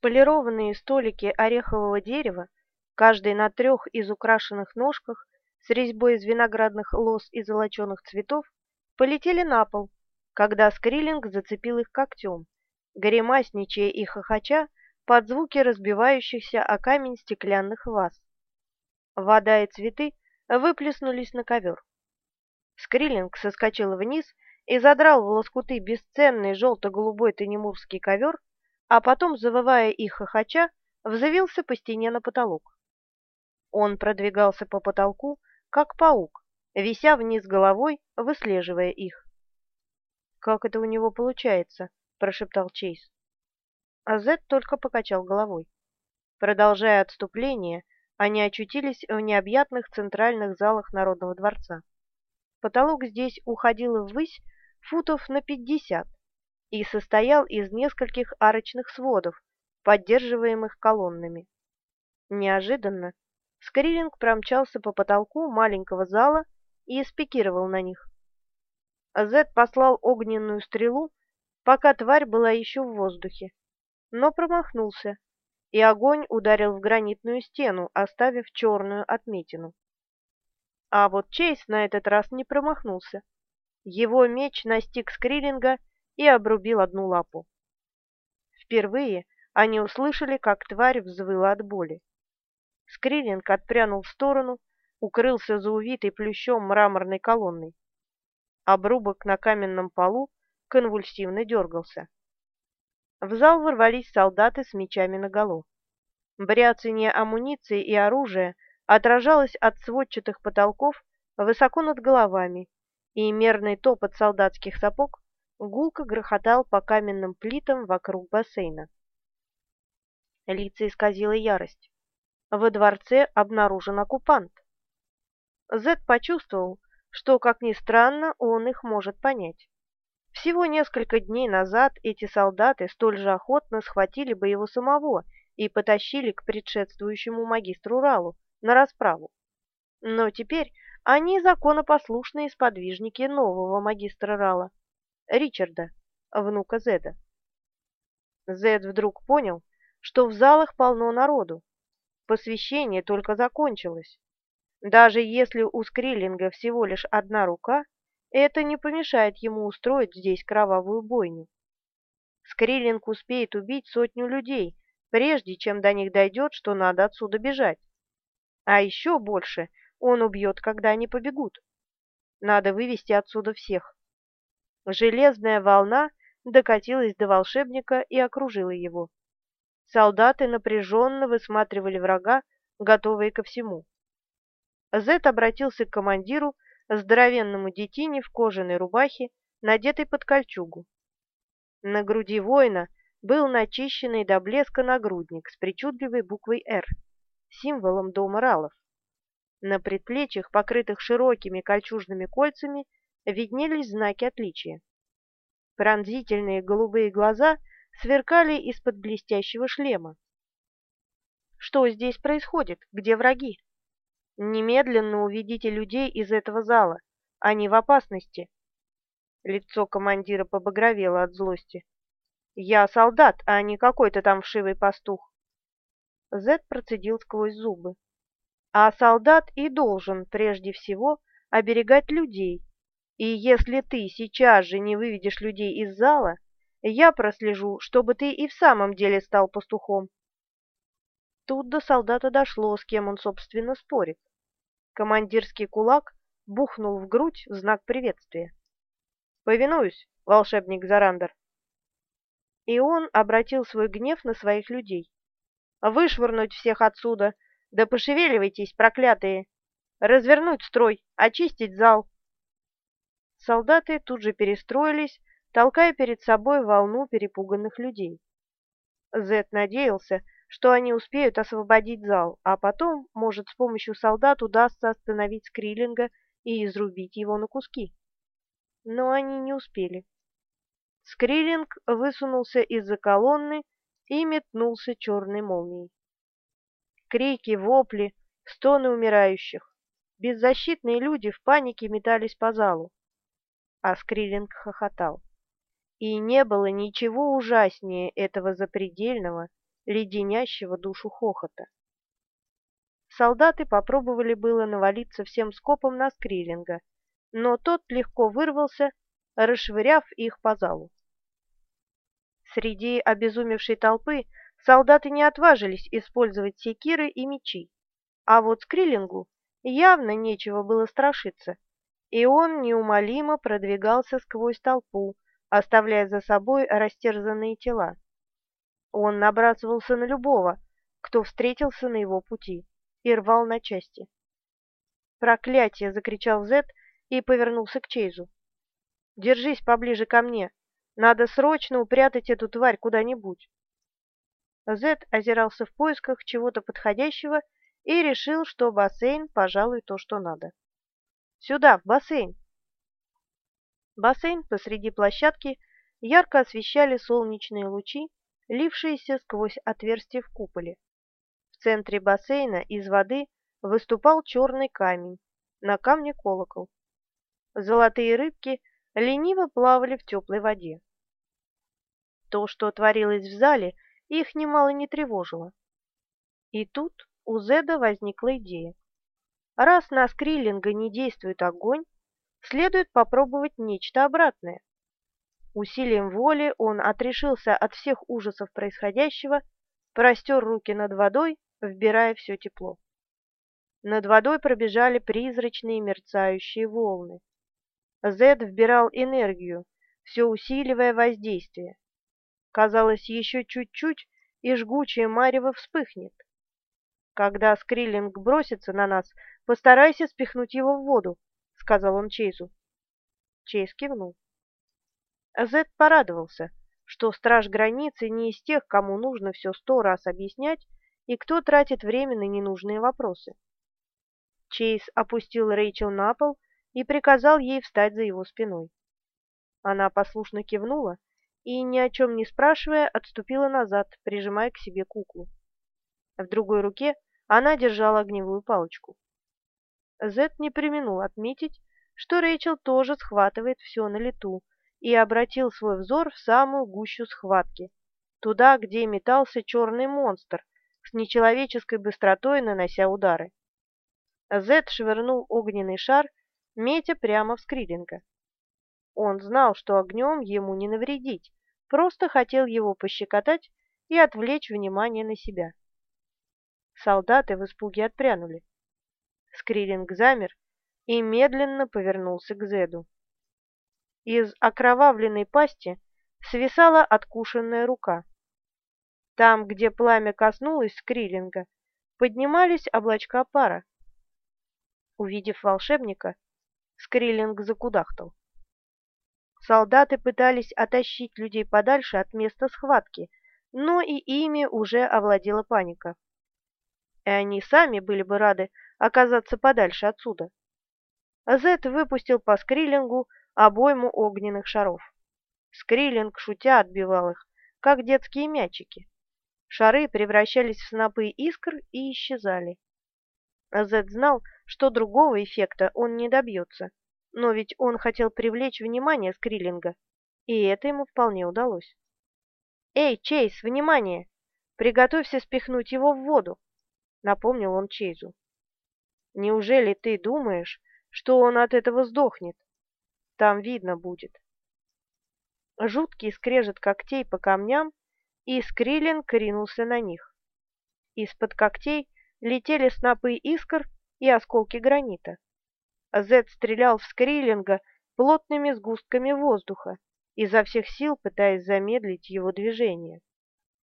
Полированные столики орехового дерева, каждый на трех из украшенных ножках, с резьбой из виноградных лоз и золоченых цветов, полетели на пол, когда Скриллинг зацепил их когтем, гримасничая и хохоча под звуки разбивающихся о камень стеклянных ваз. Вода и цветы выплеснулись на ковер. Скриллинг соскочил вниз и задрал в лоскуты бесценный желто-голубой тенемурский ковер, а потом, завывая и хохоча, взвился по стене на потолок. Он продвигался по потолку, как паук, вися вниз головой, выслеживая их. «Как это у него получается?» – прошептал Чейз. А Зед только покачал головой. Продолжая отступление, они очутились в необъятных центральных залах Народного дворца. Потолок здесь уходил ввысь футов на пятьдесят и состоял из нескольких арочных сводов, поддерживаемых колоннами. Неожиданно Скрилинг промчался по потолку маленького зала и спикировал на них. Зед послал огненную стрелу, пока тварь была еще в воздухе, но промахнулся, и огонь ударил в гранитную стену, оставив черную отметину. А вот Чейз на этот раз не промахнулся. Его меч настиг Скрилинга и обрубил одну лапу. Впервые они услышали, как тварь взвыла от боли. Скрилинг отпрянул в сторону, укрылся за увитой плющом мраморной колонной. Обрубок на каменном полу конвульсивно дергался. В зал ворвались солдаты с мечами наголо. Бряцание амуниции и оружия отражалось от сводчатых потолков высоко над головами, и мерный топот солдатских сапог гулко грохотал по каменным плитам вокруг бассейна. Лица исказила ярость. Во дворце обнаружен оккупант. Зед почувствовал, что, как ни странно, он их может понять. Всего несколько дней назад эти солдаты столь же охотно схватили бы его самого и потащили к предшествующему магистру Ралу на расправу. Но теперь они законопослушные сподвижники нового магистра Рала, Ричарда, внука Зеда. Зед вдруг понял, что в залах полно народу, посвящение только закончилось. Даже если у Скриллинга всего лишь одна рука, это не помешает ему устроить здесь кровавую бойню. Скриллинг успеет убить сотню людей, прежде чем до них дойдет, что надо отсюда бежать. А еще больше он убьет, когда они побегут. Надо вывести отсюда всех. Железная волна докатилась до волшебника и окружила его. Солдаты напряженно высматривали врага, готовые ко всему. Зет обратился к командиру, здоровенному детине в кожаной рубахе, надетой под кольчугу. На груди воина был начищенный до блеска нагрудник с причудливой буквой «Р», символом дома Ралов. На предплечьях, покрытых широкими кольчужными кольцами, виднелись знаки отличия. Пронзительные голубые глаза — сверкали из-под блестящего шлема. Что здесь происходит? Где враги? Немедленно уведите людей из этого зала. Они в опасности. Лицо командира побагровело от злости. Я солдат, а не какой-то там вшивый пастух. Зед процедил сквозь зубы. А солдат и должен прежде всего оберегать людей. И если ты сейчас же не выведешь людей из зала, я прослежу, чтобы ты и в самом деле стал пастухом. Тут до солдата дошло, с кем он, собственно, спорит. Командирский кулак бухнул в грудь в знак приветствия. «Повинуюсь, волшебник Зарандер!» И он обратил свой гнев на своих людей. «Вышвырнуть всех отсюда! Да пошевеливайтесь, проклятые! Развернуть строй, очистить зал!» Солдаты тут же перестроились, толкая перед собой волну перепуганных людей. Зет надеялся, что они успеют освободить зал, а потом, может, с помощью солдат удастся остановить Скриллинга и изрубить его на куски. Но они не успели. Скриллинг высунулся из-за колонны и метнулся черной молнией. Крики, вопли, стоны умирающих. Беззащитные люди в панике метались по залу. А Скриллинг хохотал. И не было ничего ужаснее этого запредельного, леденящего душу хохота. Солдаты попробовали было навалиться всем скопом на Скриллинга, но тот легко вырвался, расшвыряв их по залу. Среди обезумевшей толпы солдаты не отважились использовать секиры и мечи, а вот Скриллингу явно нечего было страшиться, и он неумолимо продвигался сквозь толпу, оставляя за собой растерзанные тела. Он набрасывался на любого, кто встретился на его пути, и рвал на части. «Проклятие!» — закричал Зет и повернулся к Чейзу. «Держись поближе ко мне. Надо срочно упрятать эту тварь куда-нибудь». Зет озирался в поисках чего-то подходящего и решил, что бассейн, пожалуй, то, что надо. «Сюда, в бассейн!» Бассейн посреди площадки ярко освещали солнечные лучи, лившиеся сквозь отверстие в куполе. В центре бассейна из воды выступал черный камень, на камне колокол. Золотые рыбки лениво плавали в теплой воде. То, что творилось в зале, их немало не тревожило. И тут у Зеда возникла идея. Раз на скриллинга не действует огонь, следует попробовать нечто обратное. Усилием воли он отрешился от всех ужасов происходящего, простер руки над водой, вбирая все тепло. Над водой пробежали призрачные мерцающие волны. Зед вбирал энергию, все усиливая воздействие. Казалось, еще чуть-чуть, и жгучее марево вспыхнет. Когда Скриллинг бросится на нас, постарайся спихнуть его в воду, — сказал он Чейзу. Чейз кивнул. Зед порадовался, что страж границы не из тех, кому нужно все сто раз объяснять и кто тратит время на ненужные вопросы. Чейз опустил Рэйчел на пол и приказал ей встать за его спиной. Она послушно кивнула и, ни о чем не спрашивая, отступила назад, прижимая к себе куклу. В другой руке она держала огневую палочку. Зет не применул отметить, что Рэйчел тоже схватывает все на лету, и обратил свой взор в самую гущу схватки, туда, где метался черный монстр, с нечеловеческой быстротой нанося удары. Зет швырнул огненный шар, метя прямо в Скриллинга. Он знал, что огнем ему не навредить, просто хотел его пощекотать и отвлечь внимание на себя. Солдаты в испуге отпрянули. Скриллинг замер и медленно повернулся к Зеду. Из окровавленной пасти свисала откушенная рука. Там, где пламя коснулось Скриллинга, поднимались облачка пара. Увидев волшебника, Скриллинг закудахтал. Солдаты пытались оттащить людей подальше от места схватки, но и ими уже овладела паника. И они сами были бы рады оказаться подальше отсюда. Зет выпустил по Скриллингу обойму огненных шаров. Скриллинг, шутя, отбивал их, как детские мячики. Шары превращались в снопы искр и исчезали. Зед знал, что другого эффекта он не добьется, но ведь он хотел привлечь внимание Скриллинга, и это ему вполне удалось. «Эй, Чейз, внимание! Приготовься спихнуть его в воду!» — напомнил он Чейзу. «Неужели ты думаешь, что он от этого сдохнет? Там видно будет». Жуткий скрежет когтей по камням, и Скриллинг ринулся на них. Из-под когтей летели снопы искр и осколки гранита. Зед стрелял в Скриллинга плотными сгустками воздуха, изо всех сил пытаясь замедлить его движение.